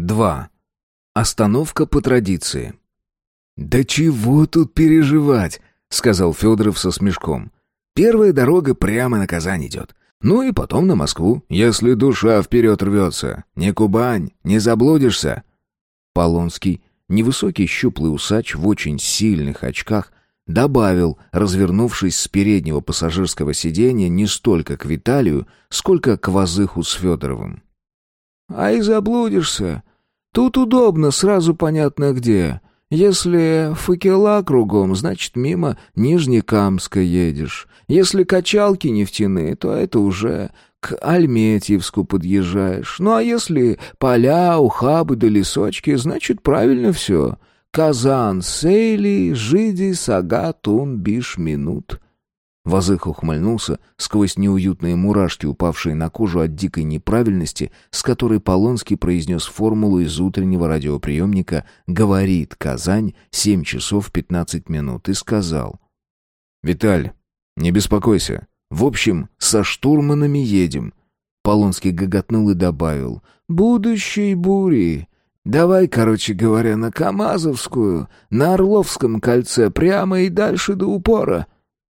2. Остановка по традиции. «Да чего тут переживать?» — сказал Федоров со смешком. «Первая дорога прямо на Казань идет. Ну и потом на Москву, если душа вперед рвется. Не Кубань, не заблудишься». Полонский, невысокий щуплый усач в очень сильных очках, добавил, развернувшись с переднего пассажирского сиденья не столько к Виталию, сколько к Вазыху с Федоровым. «А и заблудишься. Тут удобно, сразу понятно где. Если факела кругом, значит, мимо Нижнекамска едешь. Если качалки нефтяные, то это уже к Альметьевску подъезжаешь. Ну а если поля, ухабы да лесочки, значит, правильно все. Казан, Сейли, Жиди, Сага, Тун, Биш, Минут. Вазых ухмыльнулся сквозь неуютные мурашки, упавшие на кожу от дикой неправильности, с которой Полонский произнес формулу из утреннего радиоприемника «Говорит Казань, 7 часов 15 минут» и сказал «Виталь, не беспокойся. В общем, со штурманами едем». Полонский гоготнул и добавил «Будущей бури. Давай, короче говоря, на Камазовскую, на Орловском кольце, прямо и дальше до упора».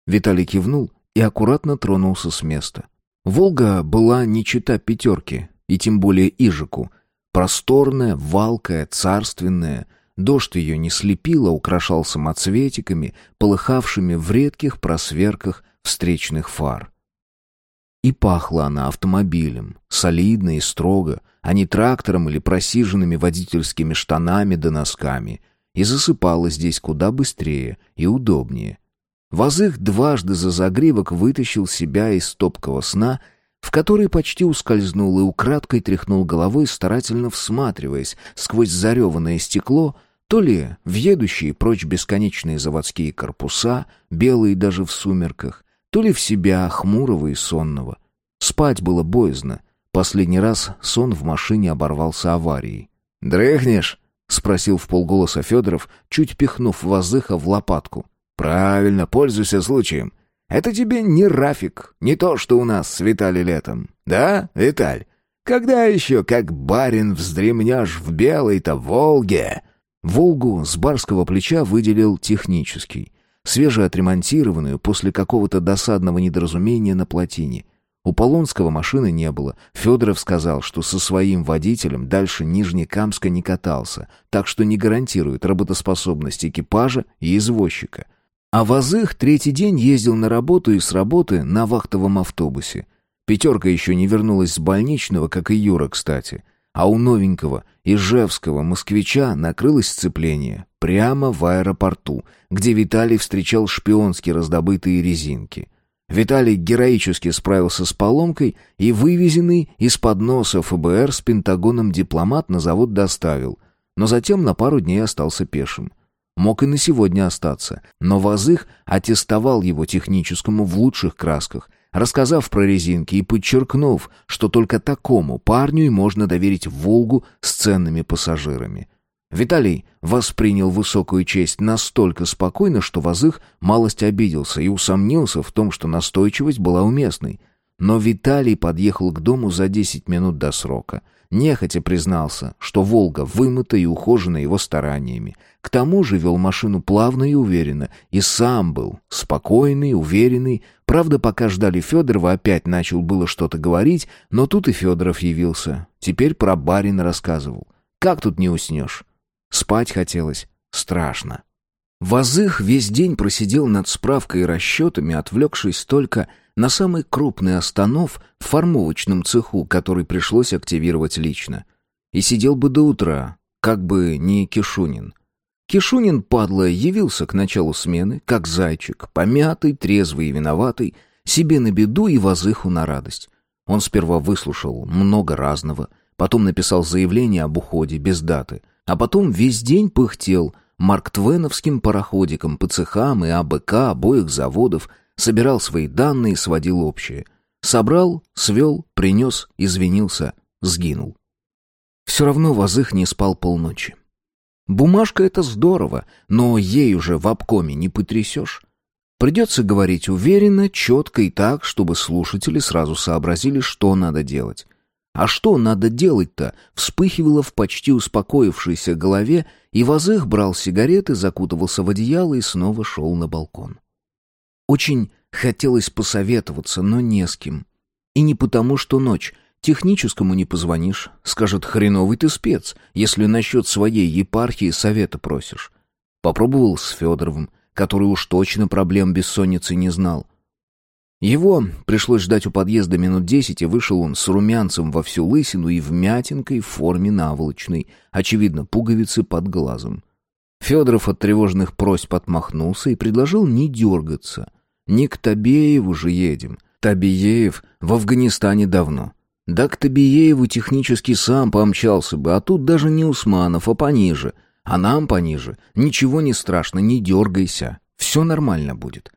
Виталий кивнул и аккуратно тронулся с места. «Волга» была не чита пятерки, и тем более Ижику. Просторная, валкая, царственная. Дождь ее не слепил, а украшал самоцветиками, полыхавшими в редких просверках встречных фар. И пахла она автомобилем, солидно и строго, а не трактором или просиженными водительскими штанами да носками, и засыпала здесь куда быстрее и удобнее. Вазых дважды за загривок вытащил себя из топкого сна, в который почти ускользнул и украдкой тряхнул головой, старательно всматриваясь сквозь зареванное стекло, то ли в едущие прочь бесконечные заводские корпуса, белые даже в сумерках, то ли в себя, хмурого и сонного. Спать было боязно. Последний раз сон в машине оборвался аварией. «Дрыхнешь?» — спросил в полголоса Федоров, чуть пихнув Вазыха в лопатку. «Правильно, пользуйся случаем. Это тебе не Рафик, не то, что у нас с Виталий летом. Да, Виталь? Когда еще, как барин, вздремнешь в белой-то Волге?» Волгу с барского плеча выделил технический, свежеотремонтированную после какого-то досадного недоразумения на плотине. У Полонского машины не было. Федоров сказал, что со своим водителем дальше Нижнекамска не катался, так что не гарантирует работоспособность экипажа и извозчика. А Вазых третий день ездил на работу и с работы на вахтовом автобусе. Пятерка еще не вернулась с больничного, как и Юра, кстати. А у новенького ижевского москвича накрылось сцепление прямо в аэропорту, где Виталий встречал шпионски раздобытые резинки. Виталий героически справился с поломкой и вывезенный из-под носа ФБР с Пентагоном дипломат на завод доставил, но затем на пару дней остался пешим. Мог и на сегодня остаться, но Вазых аттестовал его техническому в лучших красках, рассказав про резинки и подчеркнув, что только такому парню и можно доверить «Волгу» с ценными пассажирами. Виталий воспринял высокую честь настолько спокойно, что Вазых малость обиделся и усомнился в том, что настойчивость была уместной. Но Виталий подъехал к дому за десять минут до срока — Нехотя признался, что «Волга» вымыта и ухожена его стараниями. К тому же вел машину плавно и уверенно, и сам был спокойный, уверенный. Правда, пока ждали Федорова, опять начал было что-то говорить, но тут и Федоров явился. Теперь про барина рассказывал. Как тут не уснешь? Спать хотелось. Страшно. Вазых весь день просидел над справкой и расчетами, отвлекшись только на самый крупный останов в формовочном цеху, который пришлось активировать лично. И сидел бы до утра, как бы не Кишунин. Кишунин, падла, явился к началу смены, как зайчик, помятый, трезвый и виноватый, себе на беду и возыху на радость. Он сперва выслушал много разного, потом написал заявление об уходе без даты, а потом весь день пыхтел марктвеновским пароходиком по цехам и АБК обоих заводов, собирал свои данные, сводил общее. Собрал, свел, принес, извинился, сгинул. Все равно Вазых не спал полночи. Бумажка — это здорово, но ей уже в обкоме не потрясешь. Придется говорить уверенно, четко и так, чтобы слушатели сразу сообразили, что надо делать. А что надо делать-то? Вспыхивало в почти успокоившейся голове, и Вазых брал сигареты, закутывался в одеяло и снова шел на балкон. Очень хотелось посоветоваться, но не с кем. И не потому, что ночь. Техническому не позвонишь. Скажет, хреновый ты спец, если насчет своей епархии совета просишь. Попробовал с Федоровым, который уж точно проблем бессонницы не знал. Его пришлось ждать у подъезда минут десять, и вышел он с румянцем во всю лысину и вмятинкой в форме наволочной, очевидно, пуговицы под глазом. Федоров от тревожных просьб отмахнулся и предложил не дергаться. Не к Табееву же едем. Табиеев в Афганистане давно. Да к Табиееву технически сам помчался бы, а тут даже не Усманов, а пониже. А нам пониже. Ничего не страшно, не дергайся. Все нормально будет.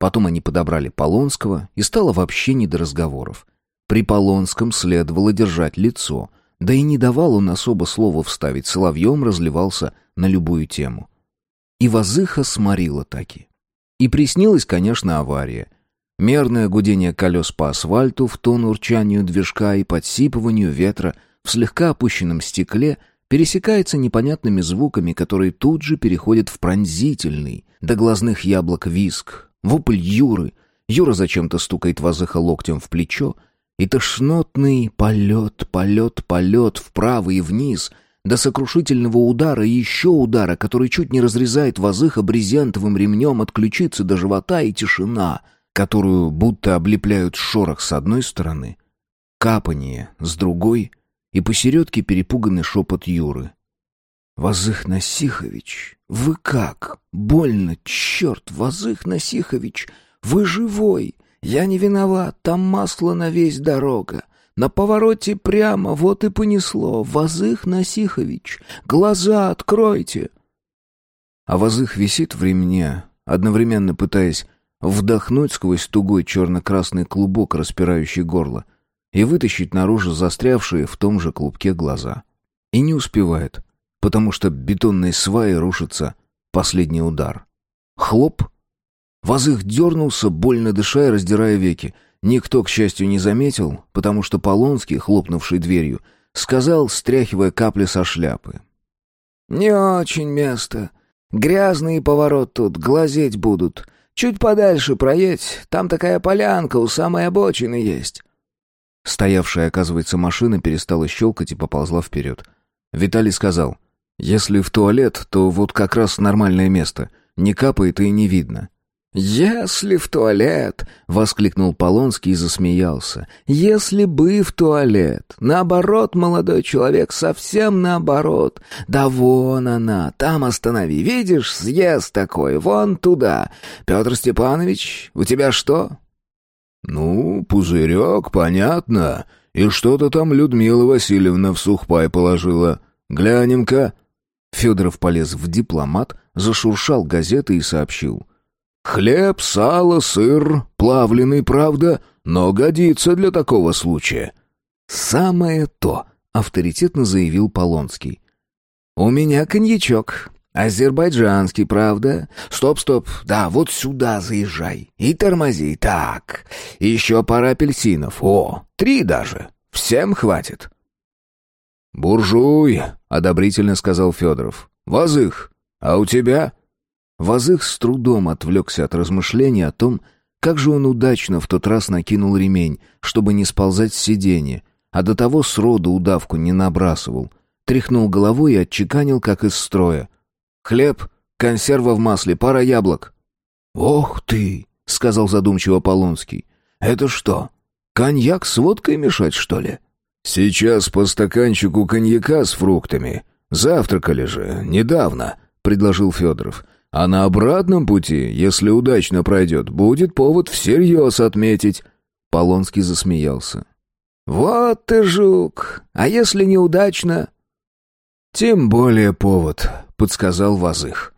Потом они подобрали Полонского, и стало вообще не до разговоров. При Полонском следовало держать лицо, да и не давал он особо слова вставить, соловьем разливался на любую тему. И Вазыха сморила таки. И приснилась, конечно, авария. Мерное гудение колес по асфальту в тон урчанию движка и подсипыванию ветра в слегка опущенном стекле пересекается непонятными звуками, которые тут же переходят в пронзительный, до глазных яблок виск, Вопль Юры. Юра зачем-то стукает Вазыха локтем в плечо. И тошнотный полет, полет, полет вправо и вниз — до сокрушительного удара и еще удара, который чуть не разрезает Вазыха брезентовым ремнем от ключицы до живота и тишина, которую будто облепляют шорох с одной стороны, капание с другой и посередке перепуганный шепот Юры. «Вазых Насихович, вы как? Больно, черт, Вазых Насихович, вы живой! Я не виноват, там масло на весь дорога. На повороте прямо, вот и понесло. Вазых Насихович, глаза откройте!» А Вазых висит в ремне, одновременно пытаясь вдохнуть сквозь тугой черно-красный клубок, распирающий горло, и вытащить наружу застрявшие в том же клубке глаза. И не успевает потому что бетонной сваи рушится последний удар. Хлоп! Вазых дернулся, больно дыша и раздирая веки. Никто, к счастью, не заметил, потому что Полонский, хлопнувший дверью, сказал, стряхивая капли со шляпы. «Не очень место. Грязный поворот тут, глазеть будут. Чуть подальше проедь, там такая полянка у самой обочины есть». Стоявшая, оказывается, машина перестала щелкать и поползла вперед. Виталий сказал — если в туалет, то вот как раз нормальное место. Не капает и не видно. «Если в туалет!» — воскликнул Полонский и засмеялся. «Если бы в туалет! Наоборот, молодой человек, совсем наоборот! Да вон она, там останови, видишь, съезд такой, вон туда! Петр Степанович, у тебя что?» «Ну, пузырек, понятно. И что-то там Людмила Васильевна в сухпай положила. Глянем-ка». Федоров полез в дипломат, зашуршал газеты и сообщил. «Хлеб, сало, сыр, плавленый, правда, но годится для такого случая». «Самое то», — авторитетно заявил Полонский. «У меня коньячок. Азербайджанский, правда? Стоп-стоп, да, вот сюда заезжай. И тормози. Так, еще пара апельсинов. О, три даже. Всем хватит». «Буржуй!» — одобрительно сказал Федоров. «Вазых! А у тебя?» Вазых с трудом отвлекся от размышления о том, как же он удачно в тот раз накинул ремень, чтобы не сползать с сиденья, а до того сроду удавку не набрасывал. Тряхнул головой и отчеканил, как из строя. «Хлеб, консерва в масле, пара яблок». «Ох ты!» — сказал задумчиво Полонский. «Это что, коньяк с водкой мешать, что ли?» «Сейчас по стаканчику коньяка с фруктами. Завтракали же, недавно», — предложил Федоров. «А на обратном пути, если удачно пройдет, будет повод всерьез отметить». Полонский засмеялся. «Вот ты жук! А если неудачно?» «Тем более повод», — подсказал Вазых.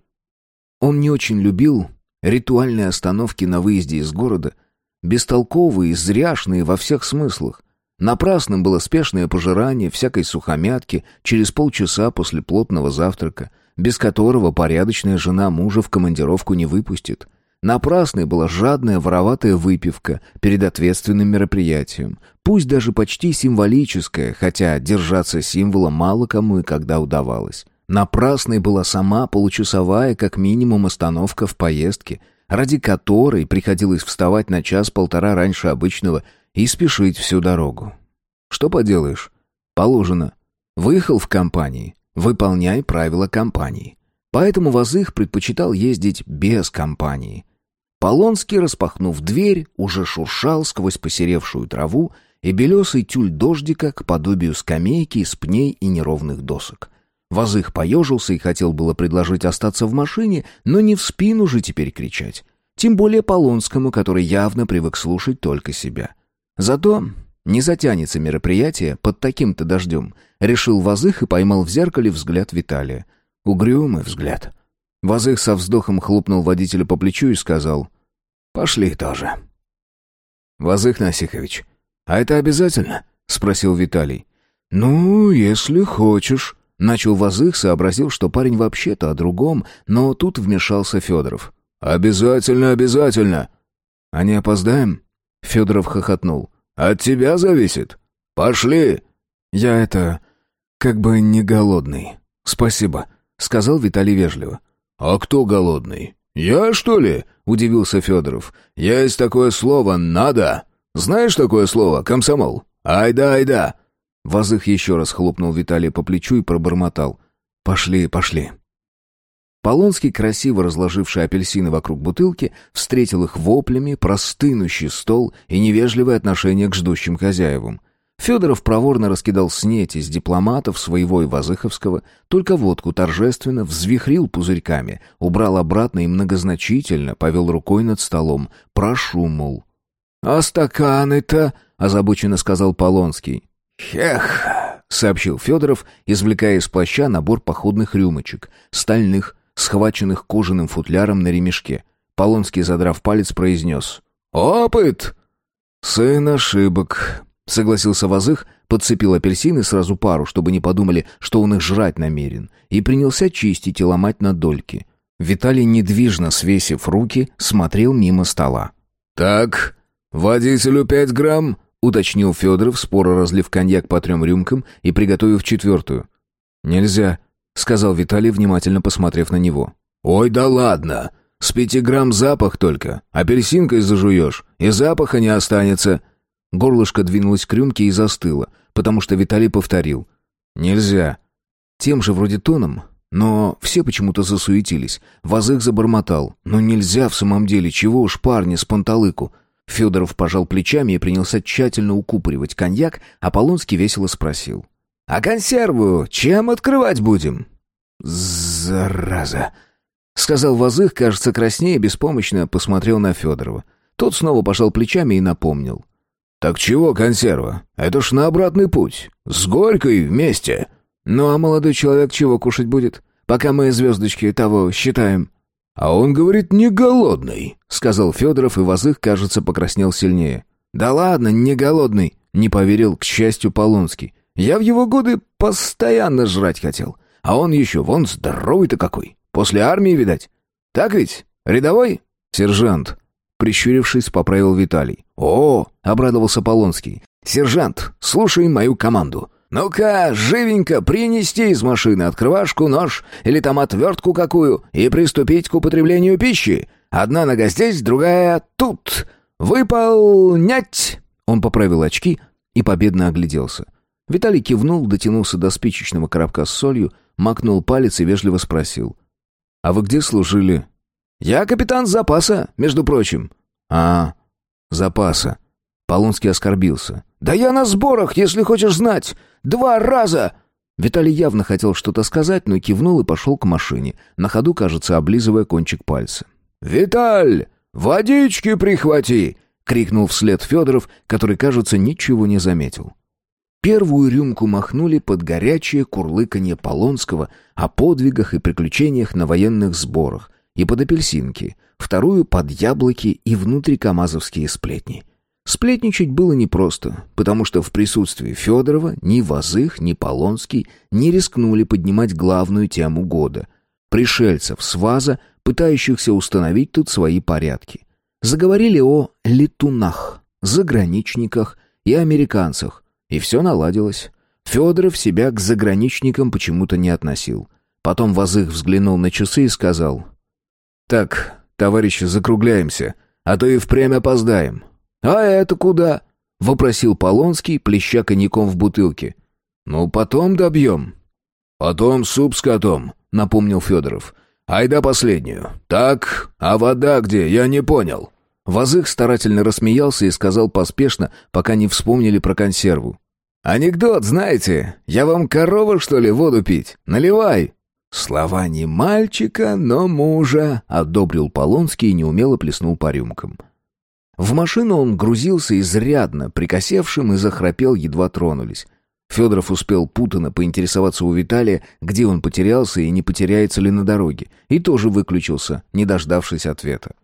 Он не очень любил ритуальные остановки на выезде из города, бестолковые, зряшные во всех смыслах. Напрасным было спешное пожирание всякой сухомятки через полчаса после плотного завтрака, без которого порядочная жена мужа в командировку не выпустит. Напрасной была жадная вороватая выпивка перед ответственным мероприятием. Пусть даже почти символическая, хотя держаться символа мало кому и когда удавалось. Напрасной была сама получасовая, как минимум, остановка в поездке, ради которой приходилось вставать на час-полтора раньше обычного и спешить всю дорогу. Что поделаешь? Положено. Выехал в компании. Выполняй правила компании. Поэтому Вазых предпочитал ездить без компании. Полонский, распахнув дверь, уже шуршал сквозь посеревшую траву и белесый тюль дождика к подобию скамейки из пней и неровных досок. Вазых поежился и хотел было предложить остаться в машине, но не в спину же теперь кричать. Тем более Полонскому, который явно привык слушать только себя. Зато не затянется мероприятие под таким-то дождем. Решил Вазых и поймал в зеркале взгляд Виталия. Угрюмый взгляд. Вазых со вздохом хлопнул водителя по плечу и сказал «Пошли тоже». «Вазых Насихович, а это обязательно?» — спросил Виталий. «Ну, если хочешь». Начал Вазых, сообразил, что парень вообще-то о другом, но тут вмешался Федоров. «Обязательно, обязательно!» «А не опоздаем?» Федоров хохотнул. От тебя зависит. Пошли. Я это как бы не голодный. Спасибо, сказал Виталий вежливо. А кто голодный? Я что ли? удивился Федоров. Есть такое слово надо. Знаешь такое слово комсомол? Айда, айда. Вазых еще раз хлопнул Виталия по плечу и пробормотал: "Пошли, пошли". Полонский, красиво разложивший апельсины вокруг бутылки, встретил их воплями, простынущий стол и невежливое отношение к ждущим хозяевам. Федоров проворно раскидал снеть из дипломатов своего и Вазыховского, только водку торжественно взвихрил пузырьками, убрал обратно и многозначительно повел рукой над столом. «Прошу, мол». «А стаканы-то?» — озабоченно сказал Полонский. «Хех!» — сообщил Федоров, извлекая из плаща набор походных рюмочек, стальных, схваченных кожаным футляром на ремешке. Полонский, задрав палец, произнес «Опыт!» «Сын ошибок», — согласился Вазых, подцепил апельсины сразу пару, чтобы не подумали, что он их жрать намерен, и принялся чистить и ломать на дольки. Виталий, недвижно свесив руки, смотрел мимо стола. «Так, водителю пять грамм», — уточнил Федоров, споро разлив коньяк по трем рюмкам и приготовив четвертую. «Нельзя», — сказал Виталий, внимательно посмотрев на него. «Ой, да ладно! С пяти грамм запах только. Апельсинкой зажуешь, и запаха не останется». Горлышко двинулось к рюмке и застыло, потому что Виталий повторил. «Нельзя». Тем же вроде тоном, но все почему-то засуетились. Вазых забормотал. «Ну нельзя в самом деле, чего уж парни с панталыку». Федоров пожал плечами и принялся тщательно укупоривать коньяк, а Полонский весело спросил. А консерву чем открывать будем?» «Зараза!» — сказал Вазых, кажется, краснее, беспомощно посмотрел на Федорова. Тот снова пожал плечами и напомнил. «Так чего консерва? Это ж на обратный путь. С Горькой вместе». «Ну а молодой человек чего кушать будет? Пока мы звездочки того считаем». «А он, говорит, не голодный», — сказал Федоров, и Вазых, кажется, покраснел сильнее. «Да ладно, не голодный», — не поверил, к счастью, Полонский. Я в его годы постоянно жрать хотел. А он еще вон здоровый-то какой. После армии, видать. Так ведь? Рядовой? Сержант. Прищурившись, поправил Виталий. «О!» — обрадовался Полонский. «Сержант, слушай мою команду. Ну-ка, живенько принести из машины открывашку, нож или там отвертку какую и приступить к употреблению пищи. Одна нога здесь, другая тут. Выполнять!» Он поправил очки и победно огляделся. Виталий кивнул, дотянулся до спичечного коробка с солью, макнул палец и вежливо спросил. «А вы где служили?» «Я капитан запаса, между прочим». «А, запаса». Полонский оскорбился. «Да я на сборах, если хочешь знать. Два раза!» Виталий явно хотел что-то сказать, но кивнул и пошел к машине, на ходу, кажется, облизывая кончик пальца. «Виталь, водички прихвати!» — крикнул вслед Федоров, который, кажется, ничего не заметил. Первую рюмку махнули под горячее курлыканье Полонского о подвигах и приключениях на военных сборах и под апельсинки, вторую под яблоки и внутрикамазовские сплетни. Сплетничать было непросто, потому что в присутствии Федорова ни Вазых, ни Полонский не рискнули поднимать главную тему года. пришельцев с ВАЗа, пытающихся установить тут свои порядки. Заговорили о летунах, заграничниках и американцах, и все наладилось. Федоров себя к заграничникам почему-то не относил. Потом Вазых взглянул на часы и сказал, «Так, товарищи, закругляемся, а то и впрямь опоздаем». «А это куда?» — вопросил Полонский, плеща коньяком в бутылке. «Ну, потом добьем». «Потом суп с котом», — напомнил Федоров. «Айда последнюю. Так, а вода где? Я не понял». Вазых старательно рассмеялся и сказал поспешно, пока не вспомнили про консерву. «Анекдот, знаете? Я вам корова, что ли, воду пить? Наливай!» «Слова не мальчика, но мужа», — одобрил Полонский и неумело плеснул по рюмкам. В машину он грузился изрядно, прикосевшим и захрапел, едва тронулись. Федоров успел путано поинтересоваться у Виталия, где он потерялся и не потеряется ли на дороге, и тоже выключился, не дождавшись ответа.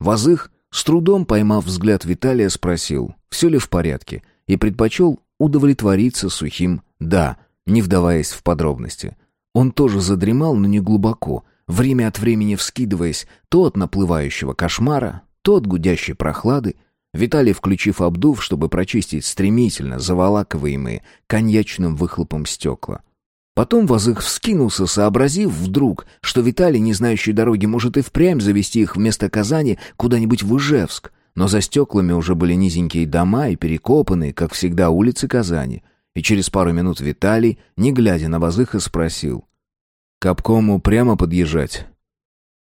Вазых, с трудом поймав взгляд Виталия, спросил, все ли в порядке, и предпочел удовлетвориться сухим «да», не вдаваясь в подробности. Он тоже задремал, но не глубоко, время от времени вскидываясь то от наплывающего кошмара, то от гудящей прохлады, Виталий, включив обдув, чтобы прочистить стремительно заволакиваемые коньячным выхлопом стекла. Потом Вазых вскинулся, сообразив вдруг, что Виталий, не знающий дороги, может и впрямь завести их вместо Казани куда-нибудь в Ижевск. Но за стеклами уже были низенькие дома и перекопанные, как всегда, улицы Казани. И через пару минут Виталий, не глядя на Вазыха, спросил. «К обкому прямо подъезжать?»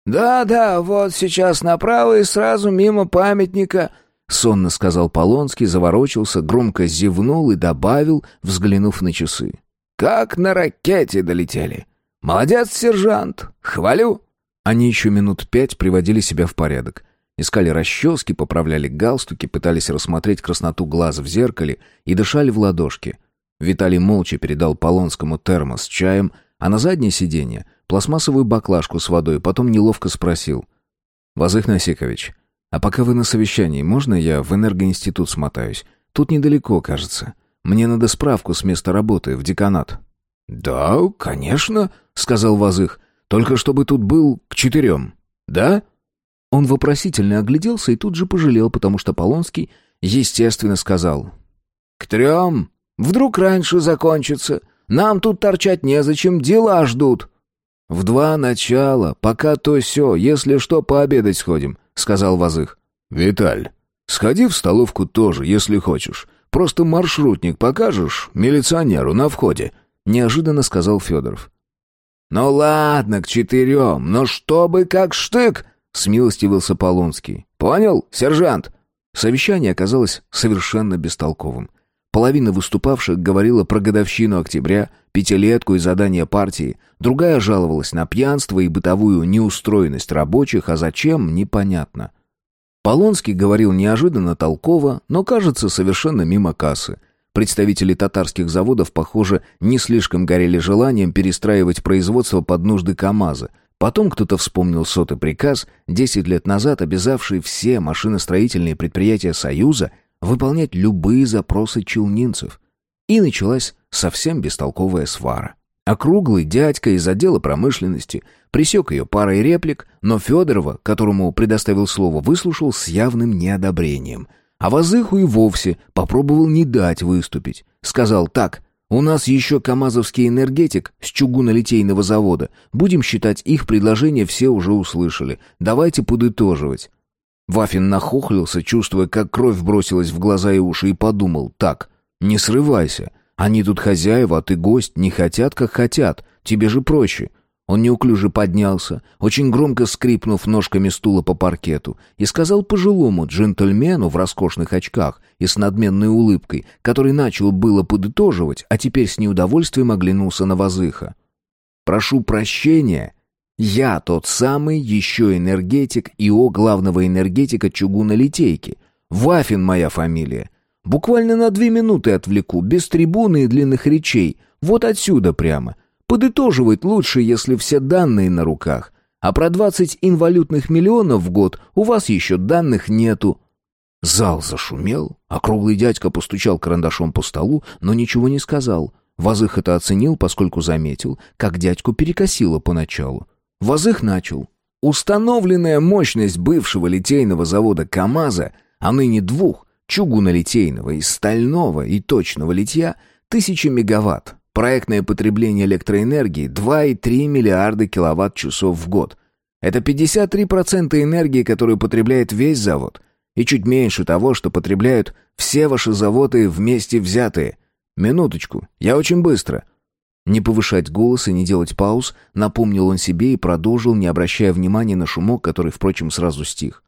«Да-да, вот сейчас направо и сразу мимо памятника», — сонно сказал Полонский, заворочился, громко зевнул и добавил, взглянув на часы. «Как на ракете долетели! Молодец, сержант! Хвалю!» Они еще минут пять приводили себя в порядок. Искали расчески, поправляли галстуки, пытались рассмотреть красноту глаз в зеркале и дышали в ладошки. Виталий молча передал Полонскому термос с чаем, а на заднее сиденье — пластмассовую баклажку с водой, потом неловко спросил. «Вазых Насикович, а пока вы на совещании, можно я в энергоинститут смотаюсь? Тут недалеко, кажется. Мне надо справку с места работы, в деканат». «Да, конечно», — сказал Вазых. «Только чтобы тут был к четырем. Да?» Он вопросительно огляделся и тут же пожалел, потому что Полонский, естественно, сказал. «К трем. Вдруг раньше закончится. Нам тут торчать незачем, дела ждут». «В два начала, пока то все, если что, пообедать сходим. — сказал Вазых. «Виталь, сходи в столовку тоже, если хочешь. Просто маршрутник покажешь милиционеру на входе», — неожиданно сказал Федоров. «Ну ладно, к четырем, но чтобы как штык!» — смилостивился Полонский. «Понял, сержант?» Совещание оказалось совершенно бестолковым. Половина выступавших говорила про годовщину октября, пятилетку и задание партии, другая жаловалась на пьянство и бытовую неустроенность рабочих, а зачем – непонятно. Полонский говорил неожиданно толково, но, кажется, совершенно мимо кассы. Представители татарских заводов, похоже, не слишком горели желанием перестраивать производство под нужды КАМАЗа. Потом кто-то вспомнил сотый приказ, 10 лет назад обязавший все машиностроительные предприятия Союза – выполнять любые запросы челнинцев. И началась совсем бестолковая свара. Округлый дядька из отдела промышленности присек ее парой реплик, но Федорова, которому предоставил слово, выслушал с явным неодобрением. А Вазыху и вовсе попробовал не дать выступить. Сказал так, «У нас еще КАМАЗовский энергетик с чугунолитейного завода. Будем считать, их предложение все уже услышали. Давайте подытоживать. Вафин нахохлился, чувствуя, как кровь бросилась в глаза и уши, и подумал, так, не срывайся. Они тут хозяева, а ты гость, не хотят, как хотят. Тебе же проще. Он неуклюже поднялся, очень громко скрипнув ножками стула по паркету, и сказал пожилому джентльмену в роскошных очках и с надменной улыбкой, который начал было подытоживать, а теперь с неудовольствием оглянулся на Вазыха. «Прошу прощения, я тот самый еще энергетик ИО главного энергетика чугунолитейки. Вафин моя фамилия. Буквально на две минуты отвлеку, без трибуны и длинных речей. Вот отсюда прямо. Подытоживать лучше, если все данные на руках. А про 20 инвалютных миллионов в год у вас еще данных нету. Зал зашумел, а круглый дядька постучал карандашом по столу, но ничего не сказал. Вазых это оценил, поскольку заметил, как дядьку перекосило поначалу. Возых начал. Установленная мощность бывшего литейного завода КАМАЗа, а ныне двух, чугунолитейного и стального и точного литья, тысячи мегаватт. Проектное потребление электроэнергии 2,3 миллиарда киловатт-часов в год. Это 53% энергии, которую потребляет весь завод, и чуть меньше того, что потребляют все ваши заводы вместе взятые. Минуточку, я очень быстро. Не повышать голос и не делать пауз, напомнил он себе и продолжил, не обращая внимания на шумок, который, впрочем, сразу стих.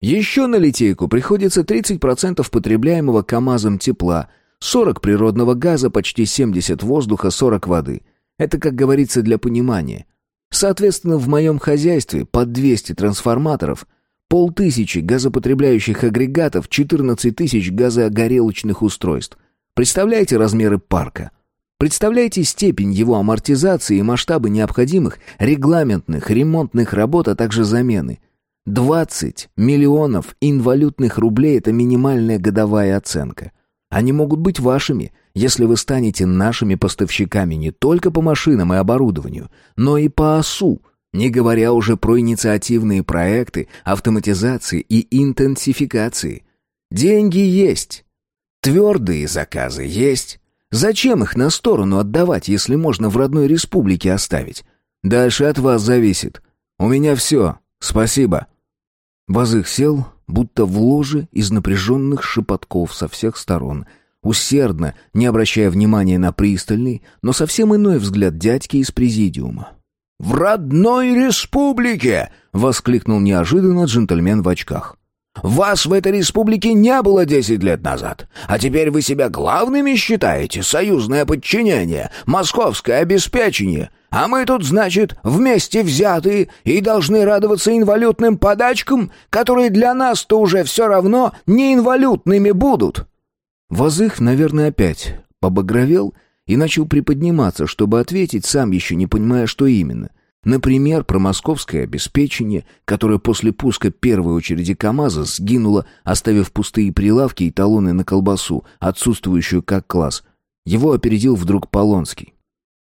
Еще на литейку приходится 30% потребляемого КАМАЗом тепла, 40 природного газа, почти 70 воздуха, 40 воды. Это, как говорится, для понимания. Соответственно, в моем хозяйстве под 200 трансформаторов, полтысячи газопотребляющих агрегатов, 14 тысяч газогорелочных устройств. Представляете размеры парка? Представляете степень его амортизации и масштабы необходимых регламентных, ремонтных работ, а также замены. 20 миллионов инвалютных рублей – это минимальная годовая оценка. Они могут быть вашими, если вы станете нашими поставщиками не только по машинам и оборудованию, но и по ОСУ, не говоря уже про инициативные проекты, автоматизации и интенсификации. Деньги есть. Твердые заказы есть. Зачем их на сторону отдавать, если можно в родной республике оставить? Дальше от вас зависит. У меня все. Спасибо». Вазых сел, будто в ложе из напряженных шепотков со всех сторон, усердно, не обращая внимания на пристальный, но совсем иной взгляд дядьки из президиума. «В родной республике!» — воскликнул неожиданно джентльмен в очках. Вас в этой республике не было десять лет назад, а теперь вы себя главными считаете, союзное подчинение, московское обеспечение, а мы тут, значит, вместе взятые и должны радоваться инвалютным подачкам, которые для нас-то уже все равно не инвалютными будут». Возых, наверное, опять побагровел и начал приподниматься, чтобы ответить, сам еще не понимая, что именно. Например, про московское обеспечение, которое после пуска первой очереди КАМАЗа сгинуло, оставив пустые прилавки и талоны на колбасу, отсутствующую как класс. Его опередил вдруг Полонский.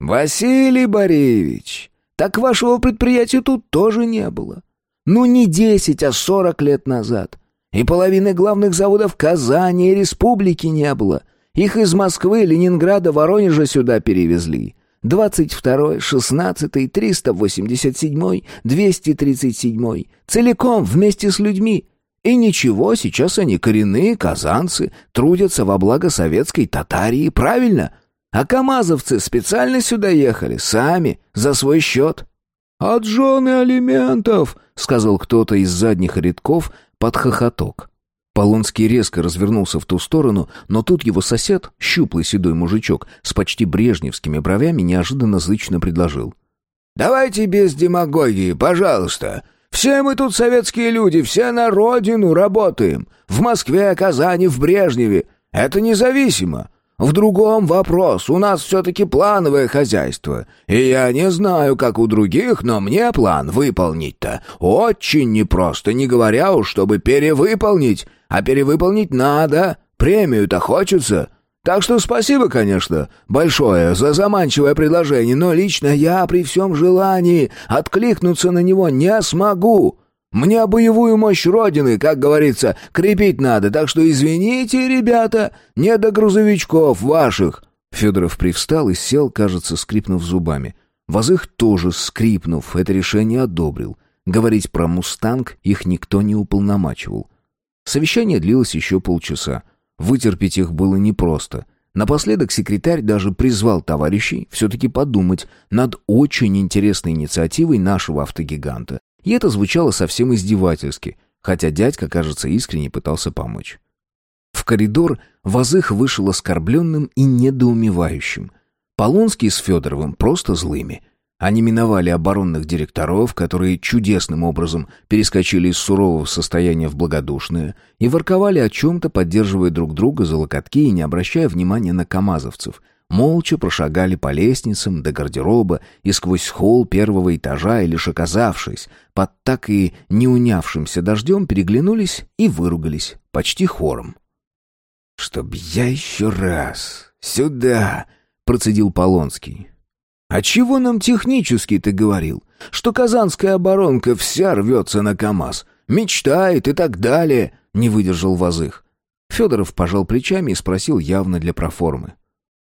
«Василий Боревич, так вашего предприятия тут тоже не было. Ну не десять, а сорок лет назад. И половины главных заводов Казани и Республики не было. Их из Москвы, Ленинграда, Воронежа сюда перевезли. 22, 16, 387, 237. Целиком, вместе с людьми. И ничего, сейчас они коренные казанцы, трудятся во благо советской Татарии, правильно? А камазовцы специально сюда ехали, сами, за свой счет. «От жены алиментов», — сказал кто-то из задних рядков под хохоток. Полонский резко развернулся в ту сторону, но тут его сосед, щуплый седой мужичок с почти брежневскими бровями, неожиданно зычно предложил. «Давайте без демагогии, пожалуйста. Все мы тут советские люди, все на родину работаем. В Москве, Казани, в Брежневе. Это независимо. В другом вопрос. У нас все-таки плановое хозяйство. И я не знаю, как у других, но мне план выполнить-то очень непросто, не говоря уж, чтобы перевыполнить. А перевыполнить надо, премию-то хочется. Так что спасибо, конечно, большое за заманчивое предложение, но лично я при всем желании откликнуться на него не смогу. Мне боевую мощь Родины, как говорится, крепить надо, так что извините, ребята, не до грузовичков ваших». Федоров привстал и сел, кажется, скрипнув зубами. Возых тоже, скрипнув, это решение одобрил. Говорить про «Мустанг» их никто не уполномачивал. Совещание длилось еще полчаса. Вытерпеть их было непросто. Напоследок секретарь даже призвал товарищей все-таки подумать над очень интересной инициативой нашего автогиганта. И это звучало совсем издевательски, хотя дядька, кажется, искренне пытался помочь. В коридор Вазых вышел оскорбленным и недоумевающим. Полонский с Федоровым просто злыми — они миновали оборонных директоров, которые чудесным образом перескочили из сурового состояния в благодушное, и ворковали о чем-то, поддерживая друг друга за локотки и не обращая внимания на камазовцев. Молча прошагали по лестницам до гардероба и сквозь холл первого этажа, и лишь оказавшись под так и не унявшимся дождем, переглянулись и выругались, почти хором. «Чтоб я еще раз... Сюда!» — процедил Полонский. «А чего нам технически ты говорил? Что казанская оборонка вся рвется на КАМАЗ, мечтает и так далее», — не выдержал Вазых. Федоров пожал плечами и спросил явно для проформы.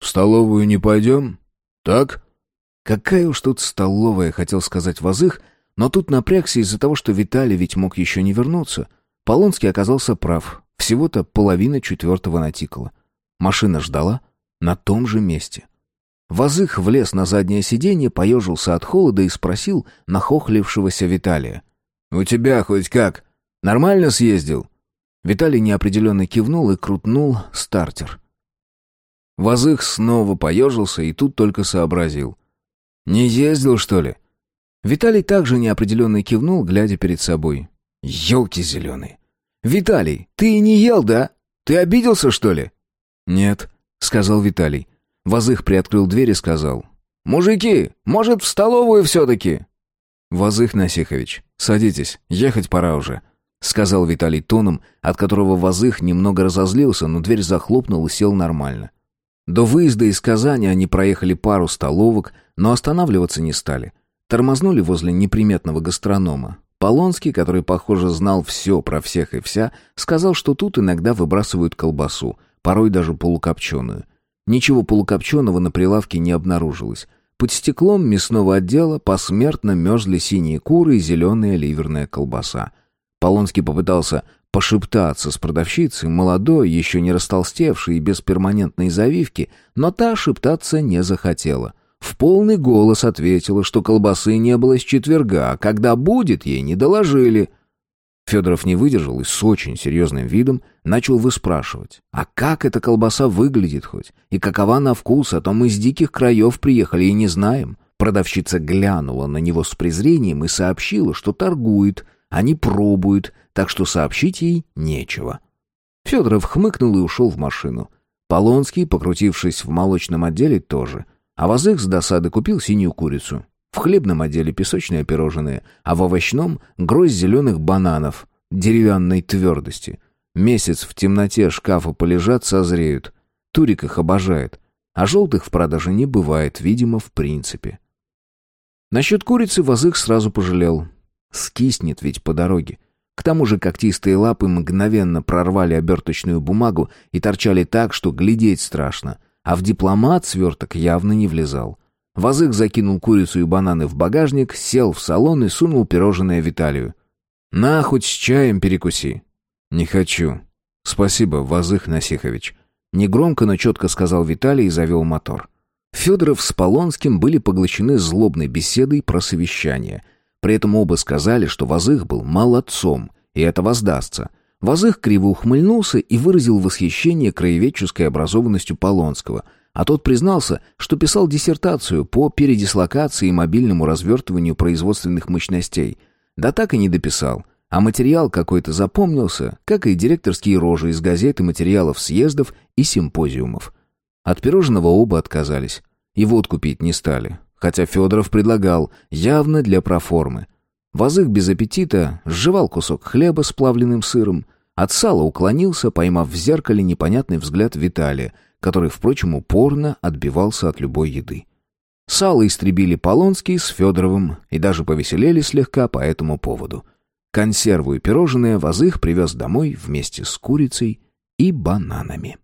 «В столовую не пойдем? Так?» Какая уж тут столовая, хотел сказать Вазых, но тут напрягся из-за того, что Виталий ведь мог еще не вернуться. Полонский оказался прав. Всего-то половина четвертого натикала. Машина ждала на том же месте. Вазых влез на заднее сиденье, поежился от холода и спросил нахохлившегося Виталия. «У тебя хоть как? Нормально съездил?» Виталий неопределенно кивнул и крутнул стартер. Вазых снова поежился и тут только сообразил. «Не ездил, что ли?» Виталий также неопределенно кивнул, глядя перед собой. «Елки зеленые! Виталий, ты и не ел, да? Ты обиделся, что ли?» «Нет», — сказал Виталий. Вазых приоткрыл дверь и сказал. «Мужики, может, в столовую все-таки?» «Вазых Насихович, садитесь, ехать пора уже», — сказал Виталий тоном, от которого Вазых немного разозлился, но дверь захлопнул и сел нормально. До выезда из Казани они проехали пару столовок, но останавливаться не стали. Тормознули возле неприметного гастронома. Полонский, который, похоже, знал все про всех и вся, сказал, что тут иногда выбрасывают колбасу, порой даже полукопченую. Ничего полукопченого на прилавке не обнаружилось. Под стеклом мясного отдела посмертно мерзли синие куры и зеленая ливерная колбаса. Полонский попытался пошептаться с продавщицей, молодой, еще не растолстевшей и без перманентной завивки, но та шептаться не захотела. В полный голос ответила, что колбасы не было с четверга, а когда будет, ей не доложили. Федоров не выдержал и с очень серьезным видом начал выспрашивать. «А как эта колбаса выглядит хоть? И какова на вкус? А то мы с диких краев приехали и не знаем». Продавщица глянула на него с презрением и сообщила, что торгует, а не пробует, так что сообщить ей нечего. Федоров хмыкнул и ушел в машину. Полонский, покрутившись в молочном отделе, тоже — а Вазых с досады купил синюю курицу. В хлебном отделе песочное пирожное, а в овощном — гроздь зеленых бананов деревянной твердости. Месяц в темноте шкафа полежат, созреют. Турик их обожает. А желтых в продаже не бывает, видимо, в принципе. Насчет курицы Вазых сразу пожалел. Скиснет ведь по дороге. К тому же когтистые лапы мгновенно прорвали оберточную бумагу и торчали так, что глядеть страшно — а в дипломат сверток явно не влезал. Вазык закинул курицу и бананы в багажник, сел в салон и сунул пирожное Виталию. «На, хоть с чаем перекуси». «Не хочу». «Спасибо, Вазых Насихович». Негромко, но четко сказал Виталий и завел мотор. Федоров с Полонским были поглощены злобной беседой про совещание. При этом оба сказали, что Вазых был молодцом, и это воздастся. Вазых криво ухмыльнулся и выразил восхищение краеведческой образованностью Полонского, а тот признался, что писал диссертацию по передислокации и мобильному развертыванию производственных мощностей. Да так и не дописал, а материал какой-то запомнился, как и директорские рожи из газет и материалов съездов и симпозиумов. От пирожного оба отказались. И водку пить не стали, хотя Федоров предлагал, явно для проформы. Вазых без аппетита сживал кусок хлеба с плавленным сыром, от сала уклонился, поймав в зеркале непонятный взгляд Виталия, который, впрочем, упорно отбивался от любой еды. Сало истребили Полонский с Федоровым и даже повеселели слегка по этому поводу. Консерву и пирожные Вазых привез домой вместе с курицей и бананами.